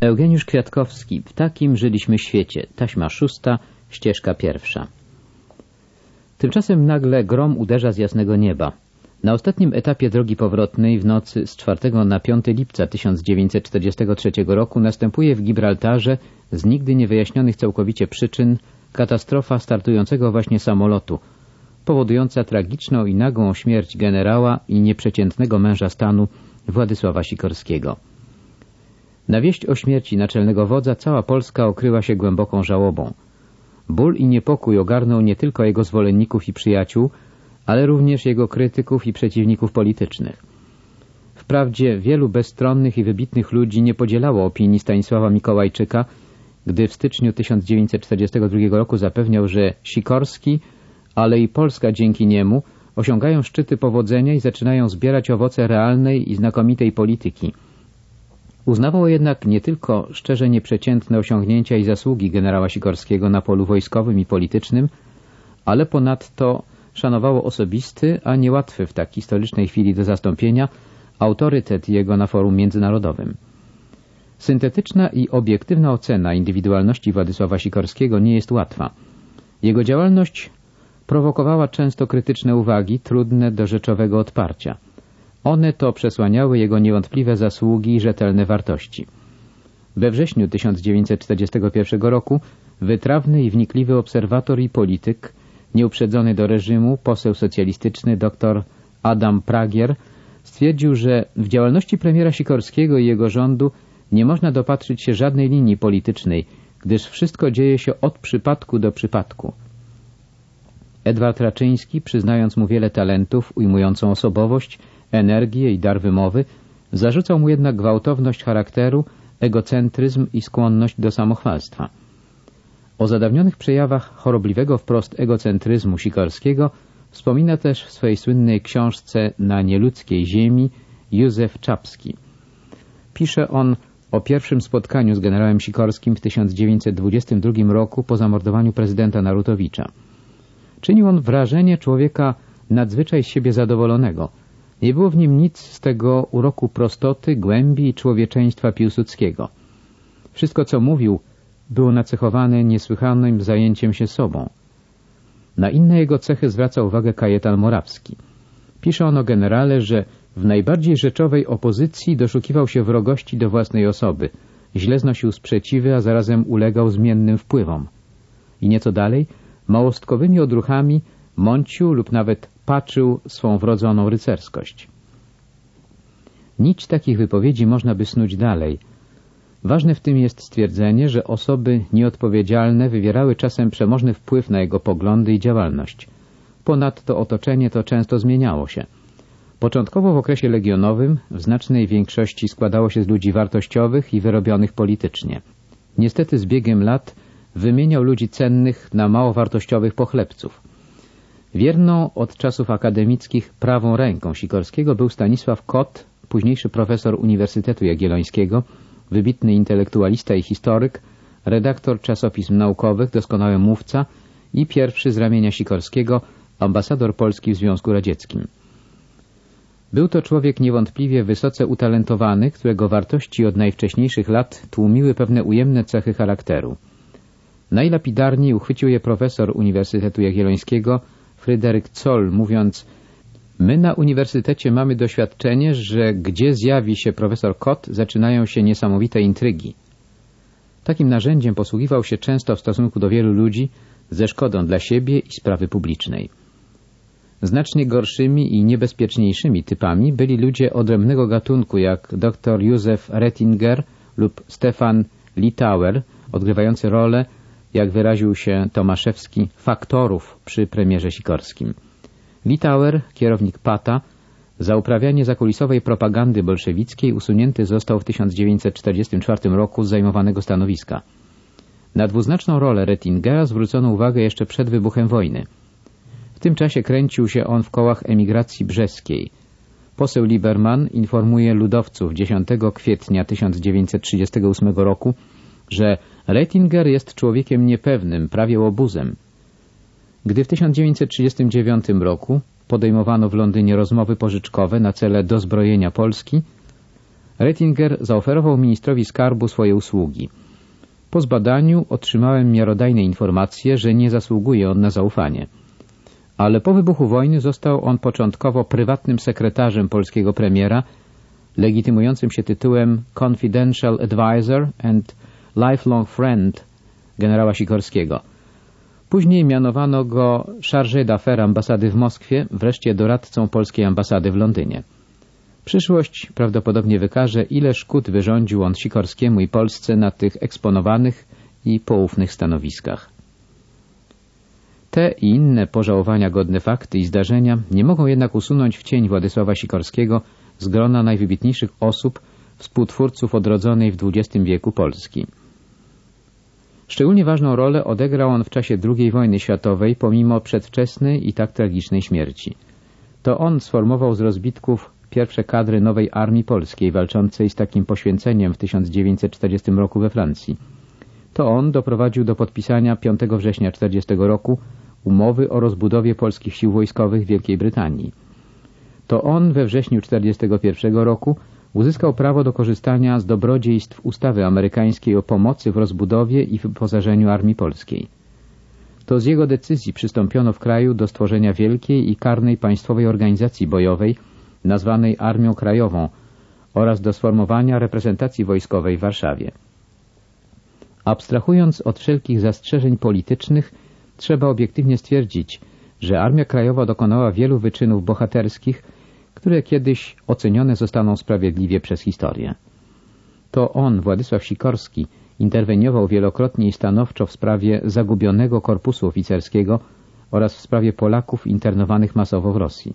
Eugeniusz Kwiatkowski. W takim żyliśmy świecie. Taśma szósta, ścieżka pierwsza. Tymczasem nagle grom uderza z jasnego nieba. Na ostatnim etapie drogi powrotnej w nocy z 4 na 5 lipca 1943 roku następuje w Gibraltarze z nigdy niewyjaśnionych całkowicie przyczyn katastrofa startującego właśnie samolotu, powodująca tragiczną i nagłą śmierć generała i nieprzeciętnego męża stanu Władysława Sikorskiego. Na wieść o śmierci naczelnego wodza cała Polska okryła się głęboką żałobą. Ból i niepokój ogarnął nie tylko jego zwolenników i przyjaciół, ale również jego krytyków i przeciwników politycznych. Wprawdzie wielu bezstronnych i wybitnych ludzi nie podzielało opinii Stanisława Mikołajczyka, gdy w styczniu 1942 roku zapewniał, że Sikorski, ale i Polska dzięki niemu osiągają szczyty powodzenia i zaczynają zbierać owoce realnej i znakomitej polityki – Uznawał jednak nie tylko szczerze nieprzeciętne osiągnięcia i zasługi generała Sikorskiego na polu wojskowym i politycznym, ale ponadto szanowało osobisty, a niełatwy w tak historycznej chwili do zastąpienia, autorytet jego na forum międzynarodowym. Syntetyczna i obiektywna ocena indywidualności Władysława Sikorskiego nie jest łatwa. Jego działalność prowokowała często krytyczne uwagi, trudne do rzeczowego odparcia – one to przesłaniały jego niewątpliwe zasługi i rzetelne wartości. We wrześniu 1941 roku wytrawny i wnikliwy obserwator i polityk, nieuprzedzony do reżimu, poseł socjalistyczny dr Adam Pragier stwierdził, że w działalności premiera Sikorskiego i jego rządu nie można dopatrzyć się żadnej linii politycznej, gdyż wszystko dzieje się od przypadku do przypadku. Edward Raczyński, przyznając mu wiele talentów, ujmującą osobowość, energię i dar wymowy, zarzucał mu jednak gwałtowność charakteru, egocentryzm i skłonność do samochwalstwa. O zadawnionych przejawach chorobliwego wprost egocentryzmu Sikorskiego wspomina też w swojej słynnej książce Na nieludzkiej ziemi Józef Czapski. Pisze on o pierwszym spotkaniu z generałem Sikorskim w 1922 roku po zamordowaniu prezydenta Narutowicza. Czynił on wrażenie człowieka nadzwyczaj z siebie zadowolonego – nie było w nim nic z tego uroku prostoty, głębi i człowieczeństwa Piłsudskiego. Wszystko, co mówił, było nacechowane niesłychanym zajęciem się sobą. Na inne jego cechy zwraca uwagę Kajetan Morawski. Pisze on o generale, że w najbardziej rzeczowej opozycji doszukiwał się wrogości do własnej osoby, źle znosił sprzeciwy, a zarazem ulegał zmiennym wpływom. I nieco dalej, małostkowymi odruchami mącił lub nawet patrzył swą wrodzoną rycerskość. Nić takich wypowiedzi można by snuć dalej. Ważne w tym jest stwierdzenie, że osoby nieodpowiedzialne wywierały czasem przemożny wpływ na jego poglądy i działalność. Ponadto otoczenie to często zmieniało się. Początkowo w okresie legionowym w znacznej większości składało się z ludzi wartościowych i wyrobionych politycznie. Niestety z biegiem lat wymieniał ludzi cennych na mało wartościowych pochlebców. Wierną od czasów akademickich prawą ręką Sikorskiego był Stanisław Kot, późniejszy profesor Uniwersytetu Jagiellońskiego, wybitny intelektualista i historyk, redaktor czasopism naukowych, doskonały mówca i pierwszy z ramienia Sikorskiego ambasador Polski w Związku Radzieckim. Był to człowiek niewątpliwie wysoce utalentowany, którego wartości od najwcześniejszych lat tłumiły pewne ujemne cechy charakteru. Najlapidarniej uchwycił je profesor Uniwersytetu Jagiellońskiego Fryderyk Zoll, mówiąc My na uniwersytecie mamy doświadczenie, że gdzie zjawi się profesor Kot, zaczynają się niesamowite intrygi. Takim narzędziem posługiwał się często w stosunku do wielu ludzi ze szkodą dla siebie i sprawy publicznej. Znacznie gorszymi i niebezpieczniejszymi typami byli ludzie odrębnego gatunku jak dr Józef Rettinger lub Stefan Litauer, odgrywający rolę jak wyraził się Tomaszewski, faktorów przy premierze Sikorskim. Litauer, kierownik PATA, za uprawianie zakulisowej propagandy bolszewickiej usunięty został w 1944 roku z zajmowanego stanowiska. Na dwuznaczną rolę Rettingera zwrócono uwagę jeszcze przed wybuchem wojny. W tym czasie kręcił się on w kołach emigracji brzeskiej. Poseł Lieberman informuje ludowców 10 kwietnia 1938 roku, że Rettinger jest człowiekiem niepewnym, prawie łobuzem. Gdy w 1939 roku podejmowano w Londynie rozmowy pożyczkowe na cele dozbrojenia Polski, Rettinger zaoferował ministrowi skarbu swoje usługi. Po zbadaniu otrzymałem miarodajne informacje, że nie zasługuje on na zaufanie. Ale po wybuchu wojny został on początkowo prywatnym sekretarzem polskiego premiera, legitymującym się tytułem Confidential Advisor and Lifelong Friend generała Sikorskiego. Później mianowano go chargé d'affaires ambasady w Moskwie, wreszcie doradcą polskiej ambasady w Londynie. Przyszłość prawdopodobnie wykaże, ile szkód wyrządził on Sikorskiemu i Polsce na tych eksponowanych i poufnych stanowiskach. Te i inne pożałowania godne fakty i zdarzenia nie mogą jednak usunąć w cień Władysława Sikorskiego z grona najwybitniejszych osób, współtwórców odrodzonej w XX wieku Polski. Szczególnie ważną rolę odegrał on w czasie II wojny światowej, pomimo przedwczesnej i tak tragicznej śmierci. To on sformował z rozbitków pierwsze kadry nowej Armii Polskiej walczącej z takim poświęceniem w 1940 roku we Francji. To on doprowadził do podpisania 5 września 1940 roku umowy o rozbudowie polskich sił wojskowych w Wielkiej Brytanii. To on we wrześniu 1941 roku uzyskał prawo do korzystania z dobrodziejstw ustawy amerykańskiej o pomocy w rozbudowie i wyposażeniu Armii Polskiej. To z jego decyzji przystąpiono w kraju do stworzenia wielkiej i karnej państwowej organizacji bojowej nazwanej Armią Krajową oraz do sformowania reprezentacji wojskowej w Warszawie. Abstrahując od wszelkich zastrzeżeń politycznych, trzeba obiektywnie stwierdzić, że Armia Krajowa dokonała wielu wyczynów bohaterskich, które kiedyś ocenione zostaną sprawiedliwie przez historię. To on, Władysław Sikorski, interweniował wielokrotnie i stanowczo w sprawie zagubionego korpusu oficerskiego oraz w sprawie Polaków internowanych masowo w Rosji.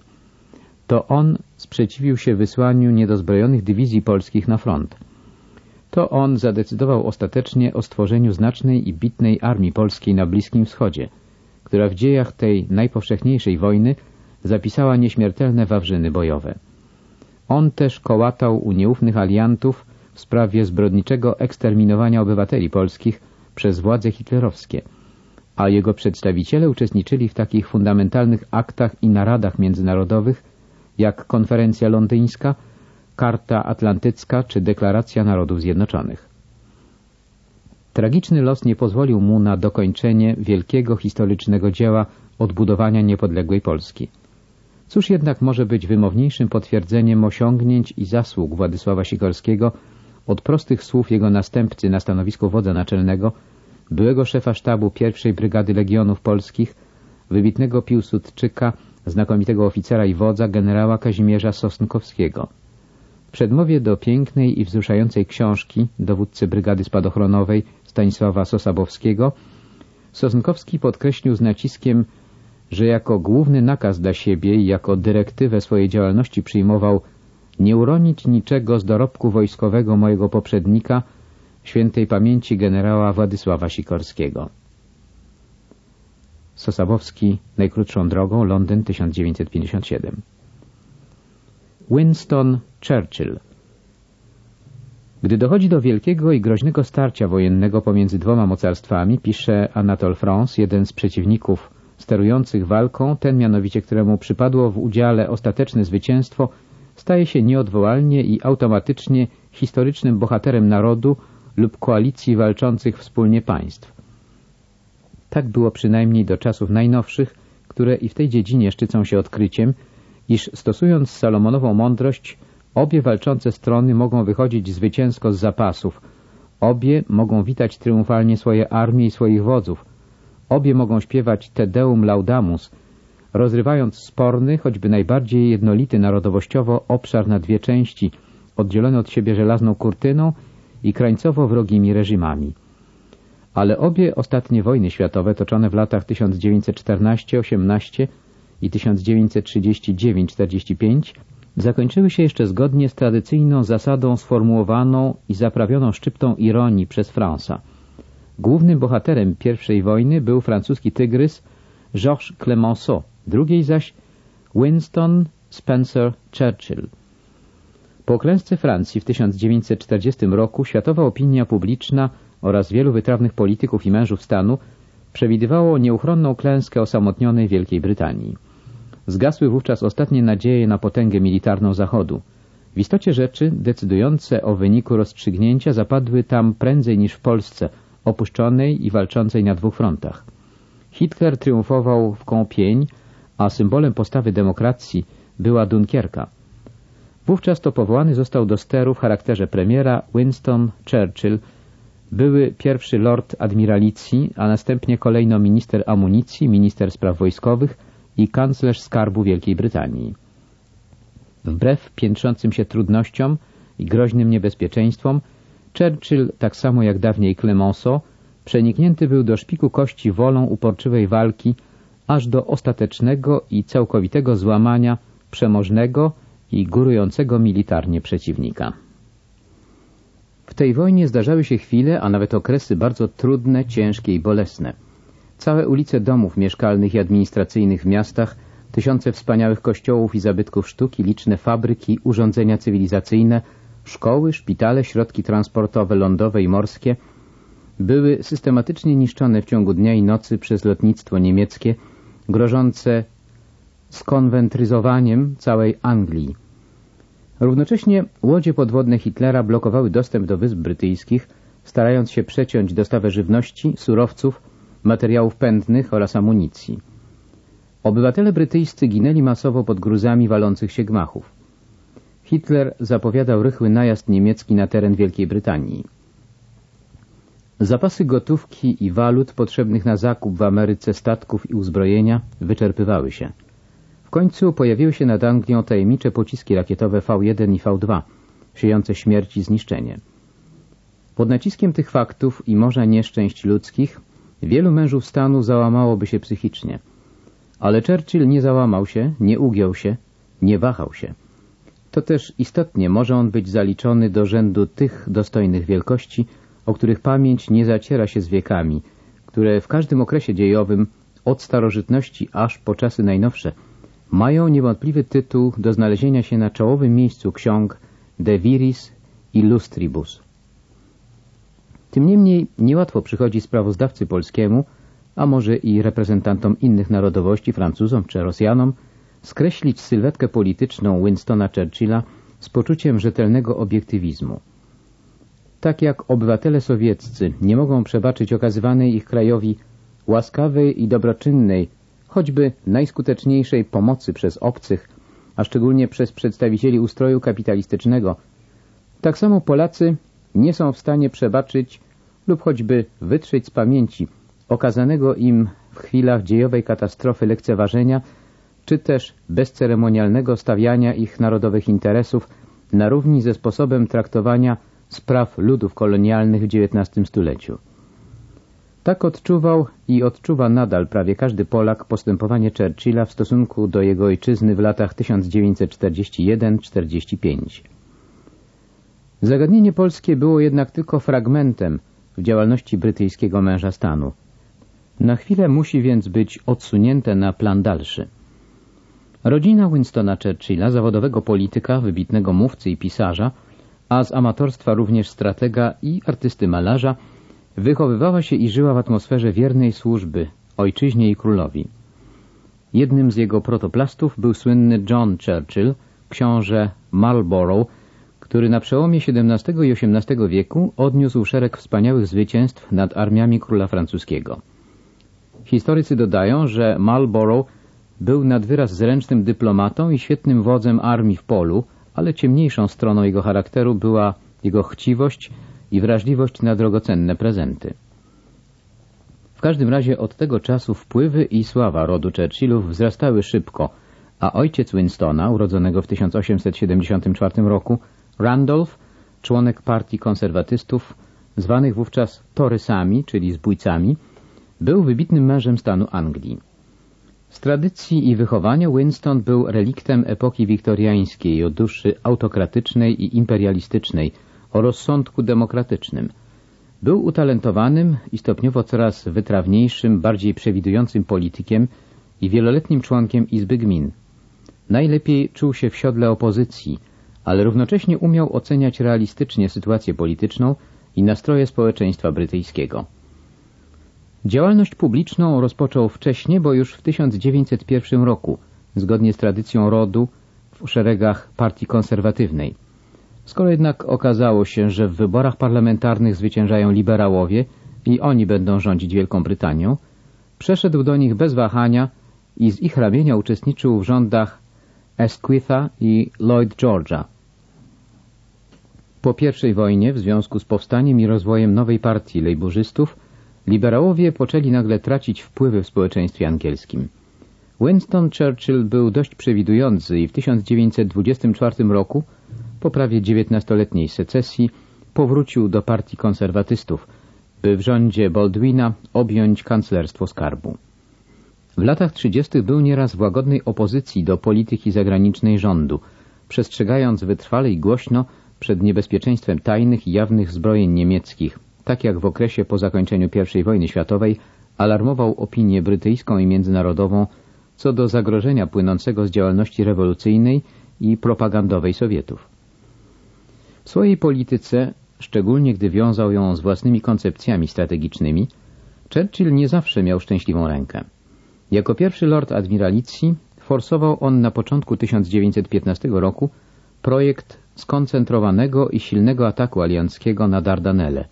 To on sprzeciwił się wysłaniu niedozbrojonych dywizji polskich na front. To on zadecydował ostatecznie o stworzeniu znacznej i bitnej armii polskiej na Bliskim Wschodzie, która w dziejach tej najpowszechniejszej wojny zapisała nieśmiertelne wawrzyny bojowe. On też kołatał u nieufnych aliantów w sprawie zbrodniczego eksterminowania obywateli polskich przez władze hitlerowskie, a jego przedstawiciele uczestniczyli w takich fundamentalnych aktach i naradach międzynarodowych jak konferencja londyńska, Karta Atlantycka czy Deklaracja Narodów Zjednoczonych. Tragiczny los nie pozwolił mu na dokończenie wielkiego historycznego dzieła odbudowania niepodległej Polski. Cóż jednak może być wymowniejszym potwierdzeniem osiągnięć i zasług Władysława Sikorskiego od prostych słów jego następcy na stanowisku wodza naczelnego, byłego szefa sztabu pierwszej Brygady Legionów Polskich, wybitnego Piłsudczyka, znakomitego oficera i wodza generała Kazimierza Sosnkowskiego. W przedmowie do pięknej i wzruszającej książki dowódcy Brygady Spadochronowej Stanisława Sosabowskiego Sosnkowski podkreślił z naciskiem że jako główny nakaz dla siebie i jako dyrektywę swojej działalności przyjmował nie uronić niczego z dorobku wojskowego mojego poprzednika, świętej pamięci generała Władysława Sikorskiego. Sosabowski, Najkrótszą drogą, Londyn 1957 Winston Churchill Gdy dochodzi do wielkiego i groźnego starcia wojennego pomiędzy dwoma mocarstwami, pisze Anatole France, jeden z przeciwników sterujących walką, ten mianowicie, któremu przypadło w udziale ostateczne zwycięstwo, staje się nieodwołalnie i automatycznie historycznym bohaterem narodu lub koalicji walczących wspólnie państw. Tak było przynajmniej do czasów najnowszych, które i w tej dziedzinie szczycą się odkryciem, iż stosując Salomonową mądrość, obie walczące strony mogą wychodzić zwycięsko z zapasów, obie mogą witać triumfalnie swoje armie i swoich wodzów, Obie mogą śpiewać Te Deum Laudamus, rozrywając sporny, choćby najbardziej jednolity narodowościowo obszar na dwie części, oddzielony od siebie żelazną kurtyną i krańcowo wrogimi reżimami. Ale obie ostatnie wojny światowe toczone w latach 1914-18 i 1939-45 zakończyły się jeszcze zgodnie z tradycyjną zasadą sformułowaną i zaprawioną szczyptą ironii przez Fransa – Głównym bohaterem pierwszej wojny był francuski tygrys Georges Clemenceau, drugiej zaś Winston Spencer Churchill. Po klęsce Francji w 1940 roku światowa opinia publiczna oraz wielu wytrawnych polityków i mężów stanu przewidywało nieuchronną klęskę osamotnionej Wielkiej Brytanii. Zgasły wówczas ostatnie nadzieje na potęgę militarną Zachodu. W istocie rzeczy decydujące o wyniku rozstrzygnięcia zapadły tam prędzej niż w Polsce, opuszczonej i walczącej na dwóch frontach. Hitler triumfował w Kąpień, a symbolem postawy demokracji była Dunkierka. Wówczas to powołany został do steru w charakterze premiera Winston Churchill, były pierwszy lord admiralicji, a następnie kolejno minister amunicji, minister spraw wojskowych i kanclerz skarbu Wielkiej Brytanii. Wbrew piętrzącym się trudnościom i groźnym niebezpieczeństwom, Churchill, tak samo jak dawniej Clemenceau, przeniknięty był do szpiku kości wolą uporczywej walki, aż do ostatecznego i całkowitego złamania przemożnego i górującego militarnie przeciwnika. W tej wojnie zdarzały się chwile, a nawet okresy bardzo trudne, ciężkie i bolesne. Całe ulice domów mieszkalnych i administracyjnych w miastach, tysiące wspaniałych kościołów i zabytków sztuki, liczne fabryki, urządzenia cywilizacyjne, szkoły, szpitale, środki transportowe lądowe i morskie były systematycznie niszczone w ciągu dnia i nocy przez lotnictwo niemieckie, grożące skonwentryzowaniem całej Anglii. Równocześnie łodzie podwodne Hitlera blokowały dostęp do Wysp Brytyjskich, starając się przeciąć dostawę żywności, surowców, materiałów pędnych oraz amunicji. Obywatele brytyjscy ginęli masowo pod gruzami walących się gmachów. Hitler zapowiadał rychły najazd niemiecki na teren Wielkiej Brytanii. Zapasy gotówki i walut potrzebnych na zakup w Ameryce statków i uzbrojenia wyczerpywały się końcu pojawiły się nad Anglią tajemnicze pociski rakietowe V1 i V2, siejące śmierć i zniszczenie. Pod naciskiem tych faktów i morza nieszczęść ludzkich wielu mężów stanu załamałoby się psychicznie. Ale Churchill nie załamał się, nie ugiął się, nie wahał się. To też istotnie może on być zaliczony do rzędu tych dostojnych wielkości, o których pamięć nie zaciera się z wiekami, które w każdym okresie dziejowym, od starożytności aż po czasy najnowsze, mają niewątpliwy tytuł do znalezienia się na czołowym miejscu ksiąg De Viris Illustribus. Tym niemniej niełatwo przychodzi sprawozdawcy polskiemu, a może i reprezentantom innych narodowości, Francuzom czy Rosjanom, skreślić sylwetkę polityczną Winstona Churchilla z poczuciem rzetelnego obiektywizmu. Tak jak obywatele sowieccy nie mogą przebaczyć okazywanej ich krajowi łaskawej i dobroczynnej choćby najskuteczniejszej pomocy przez obcych, a szczególnie przez przedstawicieli ustroju kapitalistycznego, tak samo Polacy nie są w stanie przebaczyć lub choćby wytrzeć z pamięci okazanego im w chwilach dziejowej katastrofy lekceważenia, czy też bezceremonialnego stawiania ich narodowych interesów na równi ze sposobem traktowania spraw ludów kolonialnych w XIX stuleciu. Tak odczuwał i odczuwa nadal prawie każdy Polak postępowanie Churchilla w stosunku do jego ojczyzny w latach 1941-45. Zagadnienie polskie było jednak tylko fragmentem w działalności brytyjskiego męża stanu. Na chwilę musi więc być odsunięte na plan dalszy. Rodzina Winstona Churchilla, zawodowego polityka, wybitnego mówcy i pisarza, a z amatorstwa również stratega i artysty malarza, Wychowywała się i żyła w atmosferze wiernej służby ojczyźnie i królowi. Jednym z jego protoplastów był słynny John Churchill, książę Marlborough, który na przełomie XVII i XVIII wieku odniósł szereg wspaniałych zwycięstw nad armiami króla francuskiego. Historycy dodają, że Marlborough był nad wyraz zręcznym dyplomatą i świetnym wodzem armii w polu, ale ciemniejszą stroną jego charakteru była jego chciwość i wrażliwość na drogocenne prezenty. W każdym razie od tego czasu wpływy i sława rodu Churchillów wzrastały szybko, a ojciec Winstona, urodzonego w 1874 roku, Randolph, członek partii konserwatystów, zwanych wówczas Torysami, czyli zbójcami, był wybitnym mężem stanu Anglii. Z tradycji i wychowania Winston był reliktem epoki wiktoriańskiej o duszy autokratycznej i imperialistycznej, o rozsądku demokratycznym. Był utalentowanym i stopniowo coraz wytrawniejszym, bardziej przewidującym politykiem i wieloletnim członkiem Izby Gmin. Najlepiej czuł się w siodle opozycji, ale równocześnie umiał oceniać realistycznie sytuację polityczną i nastroje społeczeństwa brytyjskiego. Działalność publiczną rozpoczął wcześnie, bo już w 1901 roku, zgodnie z tradycją rodu, w szeregach partii konserwatywnej – Skoro jednak okazało się, że w wyborach parlamentarnych zwyciężają liberałowie i oni będą rządzić Wielką Brytanią, przeszedł do nich bez wahania i z ich ramienia uczestniczył w rządach Esquitha i Lloyd George'a. Po I wojnie, w związku z powstaniem i rozwojem nowej partii lejburzystów, liberałowie poczęli nagle tracić wpływy w społeczeństwie angielskim. Winston Churchill był dość przewidujący i w 1924 roku, po prawie 19-letniej secesji, powrócił do partii konserwatystów, by w rządzie Baldwina objąć kanclerstwo skarbu. W latach 30. był nieraz w łagodnej opozycji do polityki zagranicznej rządu, przestrzegając wytrwale i głośno przed niebezpieczeństwem tajnych i jawnych zbrojeń niemieckich, tak jak w okresie po zakończeniu I wojny światowej alarmował opinię brytyjską i międzynarodową co do zagrożenia płynącego z działalności rewolucyjnej i propagandowej Sowietów. W swojej polityce, szczególnie gdy wiązał ją z własnymi koncepcjami strategicznymi, Churchill nie zawsze miał szczęśliwą rękę. Jako pierwszy lord admiralicji forsował on na początku 1915 roku projekt skoncentrowanego i silnego ataku alianckiego na Dardanelle.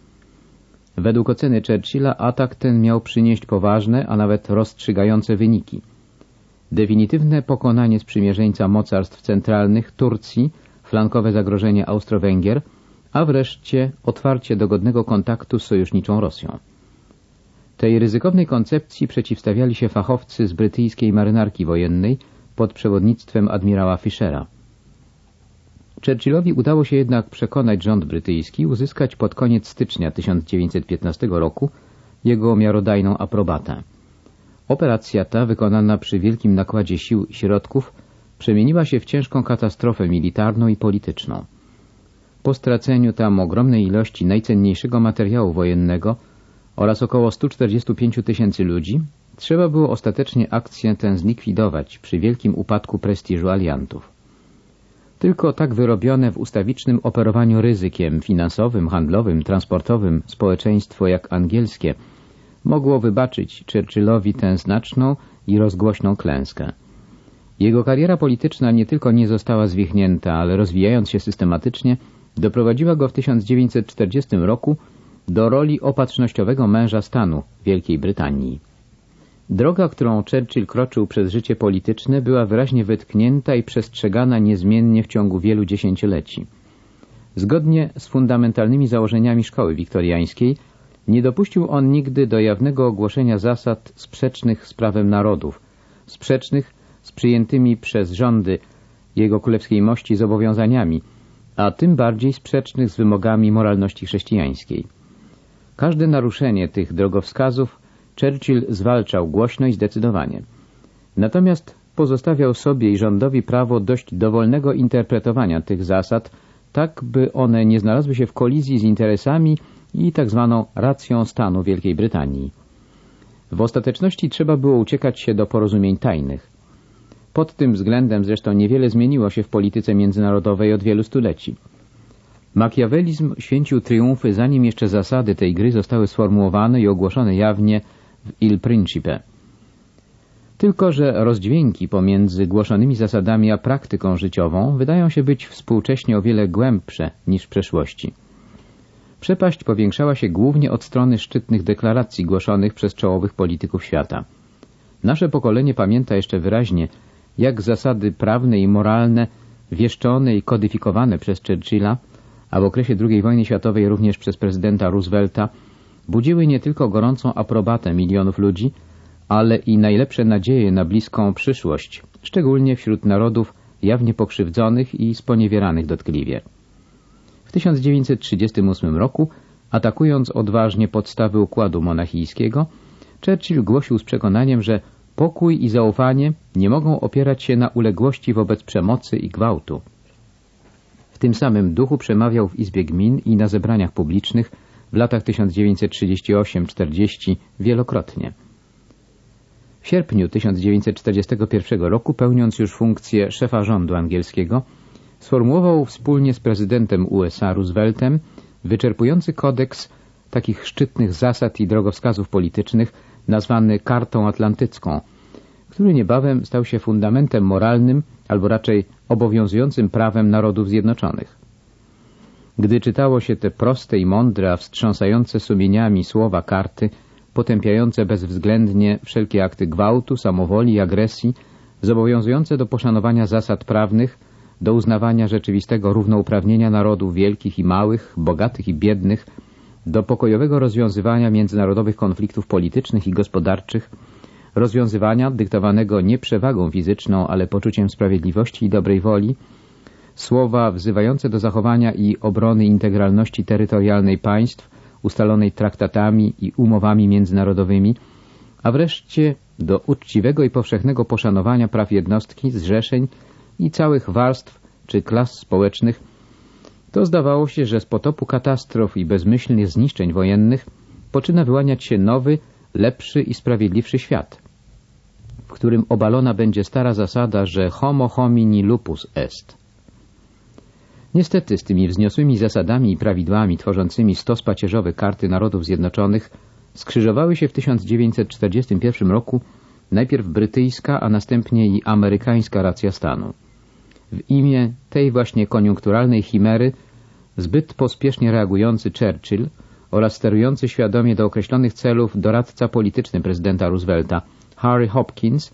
Według oceny Churchilla atak ten miał przynieść poważne, a nawet rozstrzygające wyniki. Definitywne pokonanie sprzymierzeńca mocarstw centralnych Turcji, flankowe zagrożenie Austro-Węgier, a wreszcie otwarcie dogodnego kontaktu z sojuszniczą Rosją. Tej ryzykownej koncepcji przeciwstawiali się fachowcy z brytyjskiej marynarki wojennej pod przewodnictwem admirała Fischera. Churchillowi udało się jednak przekonać rząd brytyjski uzyskać pod koniec stycznia 1915 roku jego miarodajną aprobatę. Operacja ta, wykonana przy wielkim nakładzie sił i środków, przemieniła się w ciężką katastrofę militarną i polityczną. Po straceniu tam ogromnej ilości najcenniejszego materiału wojennego oraz około 145 tysięcy ludzi, trzeba było ostatecznie akcję tę zlikwidować przy wielkim upadku prestiżu aliantów. Tylko tak wyrobione w ustawicznym operowaniu ryzykiem finansowym, handlowym, transportowym społeczeństwo jak angielskie mogło wybaczyć Churchillowi tę znaczną i rozgłośną klęskę. Jego kariera polityczna nie tylko nie została zwichnięta, ale rozwijając się systematycznie, doprowadziła go w 1940 roku do roli opatrznościowego męża stanu Wielkiej Brytanii. Droga, którą Churchill kroczył przez życie polityczne, była wyraźnie wytknięta i przestrzegana niezmiennie w ciągu wielu dziesięcioleci. Zgodnie z fundamentalnymi założeniami szkoły wiktoriańskiej, nie dopuścił on nigdy do jawnego ogłoszenia zasad sprzecznych z prawem narodów, sprzecznych z przyjętymi przez rządy jego królewskiej mości zobowiązaniami, a tym bardziej sprzecznych z wymogami moralności chrześcijańskiej. Każde naruszenie tych drogowskazów Churchill zwalczał głośno i zdecydowanie. Natomiast pozostawiał sobie i rządowi prawo dość dowolnego interpretowania tych zasad, tak by one nie znalazły się w kolizji z interesami i tzw. Tak racją stanu Wielkiej Brytanii. W ostateczności trzeba było uciekać się do porozumień tajnych. Pod tym względem zresztą niewiele zmieniło się w polityce międzynarodowej od wielu stuleci. Makiawelizm święcił triumfy, zanim jeszcze zasady tej gry zostały sformułowane i ogłoszone jawnie Il Principe. Tylko, że rozdźwięki pomiędzy głoszonymi zasadami a praktyką życiową wydają się być współcześnie o wiele głębsze niż w przeszłości. Przepaść powiększała się głównie od strony szczytnych deklaracji głoszonych przez czołowych polityków świata. Nasze pokolenie pamięta jeszcze wyraźnie, jak zasady prawne i moralne, wieszczone i kodyfikowane przez Churchilla, a w okresie II wojny światowej również przez prezydenta Roosevelta, budziły nie tylko gorącą aprobatę milionów ludzi, ale i najlepsze nadzieje na bliską przyszłość, szczególnie wśród narodów jawnie pokrzywdzonych i sponiewieranych dotkliwie. W 1938 roku, atakując odważnie podstawy układu monachijskiego, Churchill głosił z przekonaniem, że pokój i zaufanie nie mogą opierać się na uległości wobec przemocy i gwałtu. W tym samym duchu przemawiał w Izbie Gmin i na zebraniach publicznych w latach 1938-40 wielokrotnie. W sierpniu 1941 roku, pełniąc już funkcję szefa rządu angielskiego, sformułował wspólnie z prezydentem USA Rooseveltem wyczerpujący kodeks takich szczytnych zasad i drogowskazów politycznych nazwany Kartą Atlantycką, który niebawem stał się fundamentem moralnym albo raczej obowiązującym prawem Narodów Zjednoczonych. Gdy czytało się te proste i mądre, a wstrząsające sumieniami słowa karty, potępiające bezwzględnie wszelkie akty gwałtu, samowoli i agresji, zobowiązujące do poszanowania zasad prawnych, do uznawania rzeczywistego równouprawnienia narodów wielkich i małych, bogatych i biednych, do pokojowego rozwiązywania międzynarodowych konfliktów politycznych i gospodarczych, rozwiązywania dyktowanego nie przewagą fizyczną, ale poczuciem sprawiedliwości i dobrej woli, słowa wzywające do zachowania i obrony integralności terytorialnej państw ustalonej traktatami i umowami międzynarodowymi, a wreszcie do uczciwego i powszechnego poszanowania praw jednostki, zrzeszeń i całych warstw czy klas społecznych, to zdawało się, że z potopu katastrof i bezmyślnych zniszczeń wojennych poczyna wyłaniać się nowy, lepszy i sprawiedliwszy świat, w którym obalona będzie stara zasada, że homo homini lupus est. Niestety z tymi wzniosłymi zasadami i prawidłami tworzącymi stos pacierzowy Karty Narodów Zjednoczonych skrzyżowały się w 1941 roku najpierw brytyjska, a następnie i amerykańska racja stanu. W imię tej właśnie koniunkturalnej chimery zbyt pospiesznie reagujący Churchill oraz sterujący świadomie do określonych celów doradca polityczny prezydenta Roosevelta Harry Hopkins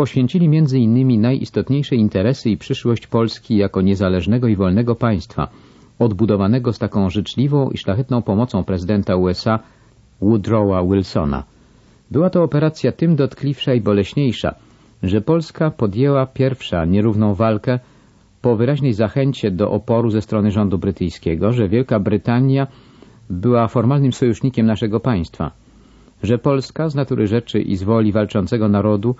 poświęcili innymi najistotniejsze interesy i przyszłość Polski jako niezależnego i wolnego państwa, odbudowanego z taką życzliwą i szlachetną pomocą prezydenta USA Woodrowa Wilsona. Była to operacja tym dotkliwsza i boleśniejsza, że Polska podjęła pierwsza nierówną walkę po wyraźnej zachęcie do oporu ze strony rządu brytyjskiego, że Wielka Brytania była formalnym sojusznikiem naszego państwa, że Polska z natury rzeczy i z woli walczącego narodu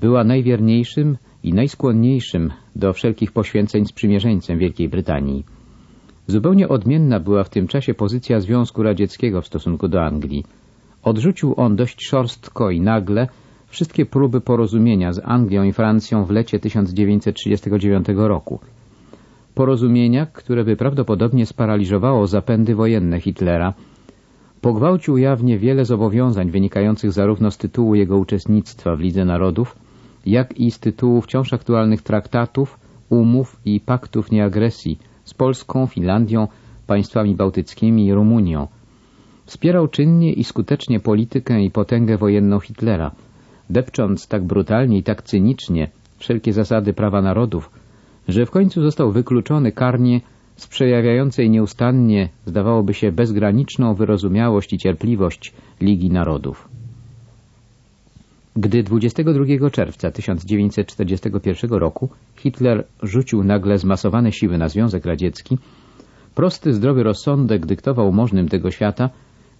była najwierniejszym i najskłonniejszym do wszelkich poświęceń sprzymierzeńcem Wielkiej Brytanii. Zupełnie odmienna była w tym czasie pozycja Związku Radzieckiego w stosunku do Anglii. Odrzucił on dość szorstko i nagle wszystkie próby porozumienia z Anglią i Francją w lecie 1939 roku. Porozumienia, które by prawdopodobnie sparaliżowało zapędy wojenne Hitlera, pogwałcił jawnie wiele zobowiązań wynikających zarówno z tytułu jego uczestnictwa w Lidze Narodów, jak i z tytułu wciąż aktualnych traktatów, umów i paktów nieagresji z Polską, Finlandią, państwami bałtyckimi i Rumunią. Wspierał czynnie i skutecznie politykę i potęgę wojenną Hitlera, depcząc tak brutalnie i tak cynicznie wszelkie zasady prawa narodów, że w końcu został wykluczony karnie z przejawiającej nieustannie, zdawałoby się, bezgraniczną wyrozumiałość i cierpliwość Ligi Narodów. Gdy 22 czerwca 1941 roku Hitler rzucił nagle zmasowane siły na Związek Radziecki, prosty, zdrowy rozsądek dyktował możnym tego świata,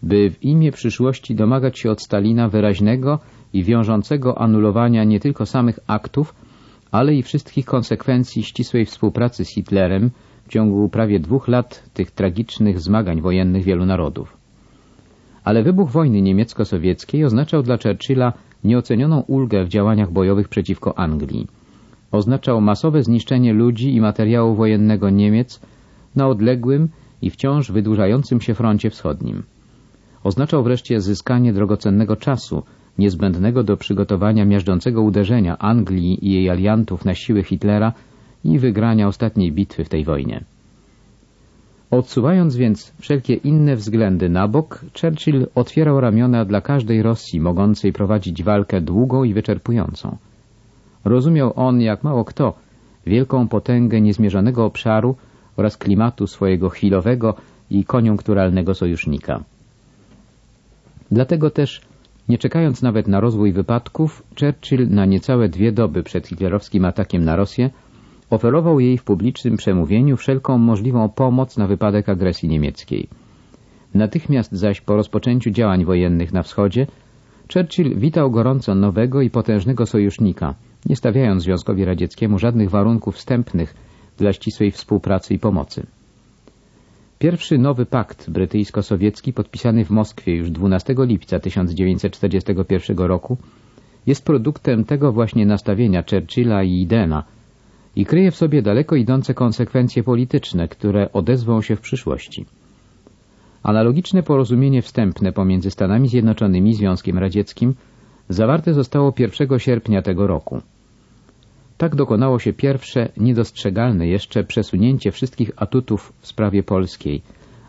by w imię przyszłości domagać się od Stalina wyraźnego i wiążącego anulowania nie tylko samych aktów, ale i wszystkich konsekwencji ścisłej współpracy z Hitlerem w ciągu prawie dwóch lat tych tragicznych zmagań wojennych wielu narodów. Ale wybuch wojny niemiecko-sowieckiej oznaczał dla Churchilla nieocenioną ulgę w działaniach bojowych przeciwko Anglii. Oznaczał masowe zniszczenie ludzi i materiału wojennego Niemiec na odległym i wciąż wydłużającym się froncie wschodnim. Oznaczał wreszcie zyskanie drogocennego czasu, niezbędnego do przygotowania miażdżącego uderzenia Anglii i jej aliantów na siły Hitlera i wygrania ostatniej bitwy w tej wojnie. Odsuwając więc wszelkie inne względy na bok, Churchill otwierał ramiona dla każdej Rosji mogącej prowadzić walkę długą i wyczerpującą. Rozumiał on, jak mało kto, wielką potęgę niezmierzonego obszaru oraz klimatu swojego chwilowego i koniunkturalnego sojusznika. Dlatego też, nie czekając nawet na rozwój wypadków, Churchill na niecałe dwie doby przed hitlerowskim atakiem na Rosję Oferował jej w publicznym przemówieniu wszelką możliwą pomoc na wypadek agresji niemieckiej. Natychmiast zaś po rozpoczęciu działań wojennych na wschodzie Churchill witał gorąco nowego i potężnego sojusznika, nie stawiając Związkowi Radzieckiemu żadnych warunków wstępnych dla ścisłej współpracy i pomocy. Pierwszy nowy pakt brytyjsko-sowiecki podpisany w Moskwie już 12 lipca 1941 roku jest produktem tego właśnie nastawienia Churchilla i Idena, i kryje w sobie daleko idące konsekwencje polityczne, które odezwą się w przyszłości. Analogiczne porozumienie wstępne pomiędzy Stanami Zjednoczonymi i Związkiem Radzieckim zawarte zostało 1 sierpnia tego roku. Tak dokonało się pierwsze, niedostrzegalne jeszcze przesunięcie wszystkich atutów w sprawie polskiej,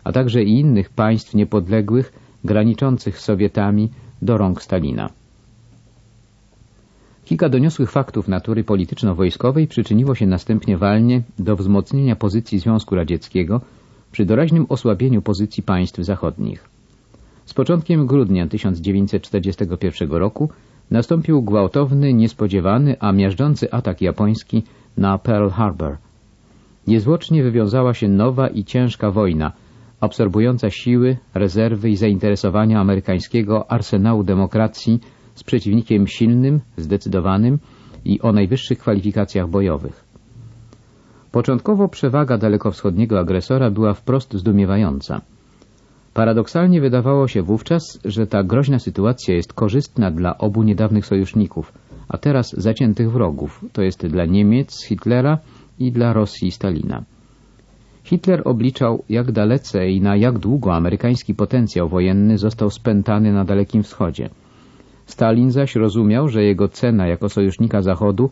a także i innych państw niepodległych, graniczących z Sowietami, do rąk Stalina. Kilka doniosłych faktów natury polityczno-wojskowej przyczyniło się następnie walnie do wzmocnienia pozycji Związku Radzieckiego przy doraźnym osłabieniu pozycji państw zachodnich. Z początkiem grudnia 1941 roku nastąpił gwałtowny, niespodziewany, a miażdżący atak japoński na Pearl Harbor. Niezwłocznie wywiązała się nowa i ciężka wojna, absorbująca siły, rezerwy i zainteresowania amerykańskiego arsenału demokracji z przeciwnikiem silnym, zdecydowanym i o najwyższych kwalifikacjach bojowych. Początkowo przewaga dalekowschodniego agresora była wprost zdumiewająca. Paradoksalnie wydawało się wówczas, że ta groźna sytuacja jest korzystna dla obu niedawnych sojuszników, a teraz zaciętych wrogów, to jest dla Niemiec, Hitlera i dla Rosji Stalina. Hitler obliczał, jak dalece i na jak długo amerykański potencjał wojenny został spętany na Dalekim Wschodzie. Stalin zaś rozumiał, że jego cena jako sojusznika Zachodu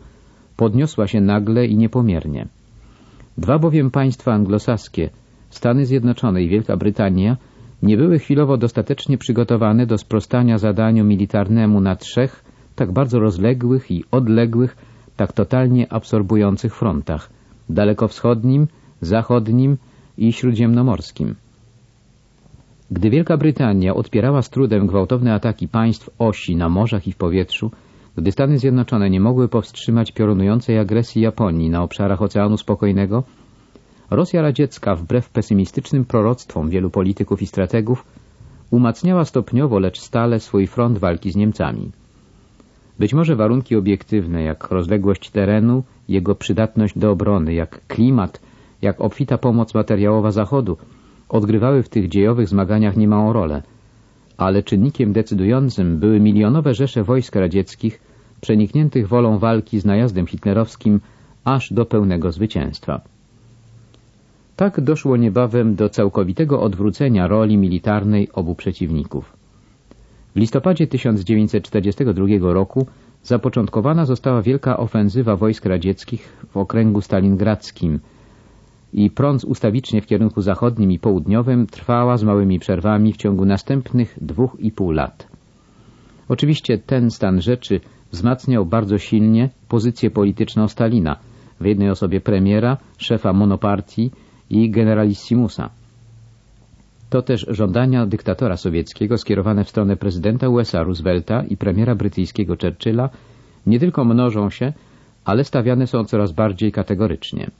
podniosła się nagle i niepomiernie. Dwa bowiem państwa anglosaskie, Stany Zjednoczone i Wielka Brytania, nie były chwilowo dostatecznie przygotowane do sprostania zadaniu militarnemu na trzech tak bardzo rozległych i odległych, tak totalnie absorbujących frontach dalekowschodnim, zachodnim i śródziemnomorskim. Gdy Wielka Brytania odpierała z trudem gwałtowne ataki państw osi na morzach i w powietrzu, gdy Stany Zjednoczone nie mogły powstrzymać piorunującej agresji Japonii na obszarach Oceanu Spokojnego, Rosja radziecka, wbrew pesymistycznym proroctwom wielu polityków i strategów, umacniała stopniowo, lecz stale swój front walki z Niemcami. Być może warunki obiektywne, jak rozległość terenu, jego przydatność do obrony, jak klimat, jak obfita pomoc materiałowa Zachodu, odgrywały w tych dziejowych zmaganiach niemałą rolę, ale czynnikiem decydującym były milionowe rzesze wojsk radzieckich przenikniętych wolą walki z najazdem hitlerowskim aż do pełnego zwycięstwa. Tak doszło niebawem do całkowitego odwrócenia roli militarnej obu przeciwników. W listopadzie 1942 roku zapoczątkowana została wielka ofensywa wojsk radzieckich w okręgu stalingradzkim i prąc ustawicznie w kierunku zachodnim i południowym trwała z małymi przerwami w ciągu następnych dwóch i pół lat. Oczywiście ten stan rzeczy wzmacniał bardzo silnie pozycję polityczną Stalina, w jednej osobie premiera, szefa monopartii i generalissimusa. To też żądania dyktatora sowieckiego skierowane w stronę prezydenta USA Roosevelta i premiera brytyjskiego Churchilla nie tylko mnożą się, ale stawiane są coraz bardziej kategorycznie.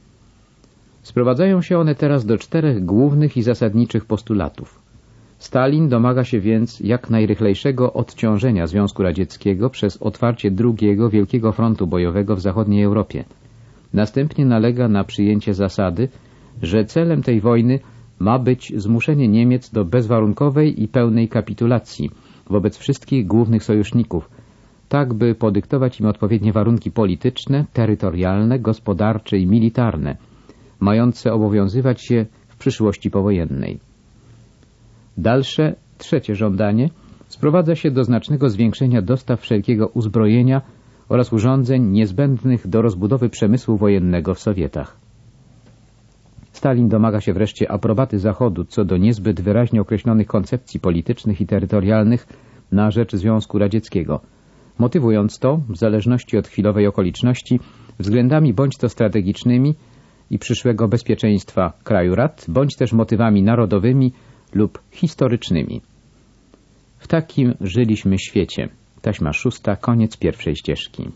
Sprowadzają się one teraz do czterech głównych i zasadniczych postulatów. Stalin domaga się więc jak najrychlejszego odciążenia Związku Radzieckiego przez otwarcie drugiego wielkiego frontu bojowego w zachodniej Europie. Następnie nalega na przyjęcie zasady, że celem tej wojny ma być zmuszenie Niemiec do bezwarunkowej i pełnej kapitulacji wobec wszystkich głównych sojuszników, tak by podyktować im odpowiednie warunki polityczne, terytorialne, gospodarcze i militarne, mające obowiązywać się w przyszłości powojennej. Dalsze, trzecie żądanie sprowadza się do znacznego zwiększenia dostaw wszelkiego uzbrojenia oraz urządzeń niezbędnych do rozbudowy przemysłu wojennego w Sowietach. Stalin domaga się wreszcie aprobaty Zachodu co do niezbyt wyraźnie określonych koncepcji politycznych i terytorialnych na rzecz Związku Radzieckiego, motywując to, w zależności od chwilowej okoliczności, względami bądź to strategicznymi i przyszłego bezpieczeństwa kraju rad, bądź też motywami narodowymi lub historycznymi. W takim żyliśmy świecie. Taśma szósta, koniec pierwszej ścieżki.